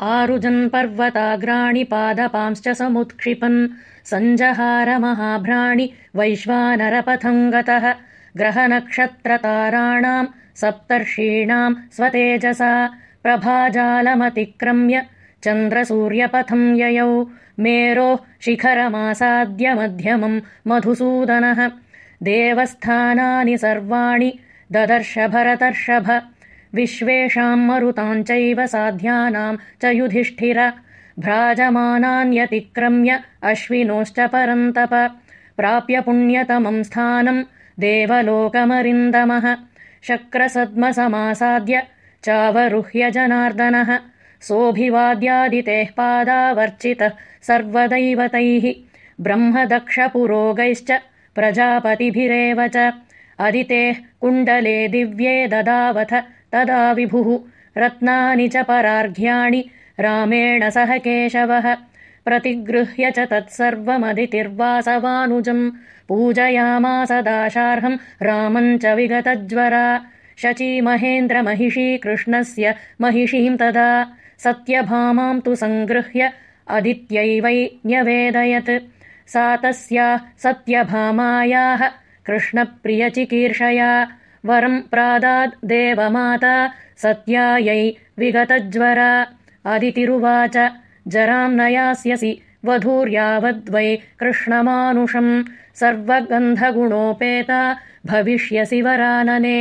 आरुजन्पर्वताग्राणि पादपांश्च समुत्क्षिपन् सञ्जहारमहाभ्राणि वैश्वानरपथम् गतः ग्रहनक्षत्रताराणाम् सप्तर्षीणाम् स्वतेजसा प्रभाजालमतिक्रम्य चन्द्रसूर्यपथम् ययौ मेरोः शिखरमासाद्य मध्यमम् मधुसूदनः। देवस्थानानि सर्वाणि ददर्श भरतर्षभ विश्वेषाम् मरुताञ्चैव साध्यानाम् च युधिष्ठिर। भ्राजमानान्यतिक्रम्य अश्विनोश्च परन्तप। प्राप्य पुण्यतमम् स्थानम् देवलोकमरिन्दमः। शक्रसद्मसमासाद्य चावरुह्य जनार्दनः। सोऽभिवाद्यादितेः पादावर्चितः सर्वदैवतैः। ब्रह्मदक्षपुरोगैश्च प्रजापतिभिरेव च। अदितेः कुण्डले दिव्ये ददावथ तदा विभुः रत्नानि च परार्घ्याणि रामेण सह केशवः। प्रतिगृह्य च तत्सर्वमदितिर्वासवानुजम् पूजयामास दाशार्हम् रामम् च विगतज्वरा। शची महेन्द्रमहिषी कृष्णस्य महिषीम् तदा। सत्यभामाम् तु सङ्गृह्य अदित्यैवै न्यवेदयत्। सा तस्याः सत्यभामायाः कृष्णप्रियचिकीर्षया वरम् प्रादाद् देवमाता सत्यायै विगतज्वरा। अदितिरुवाच जराम् न यास्यसि वधूर्यावद्वै कृष्णमानुषम् सर्वगन्धगुणोपेता भविष्यसि वरानने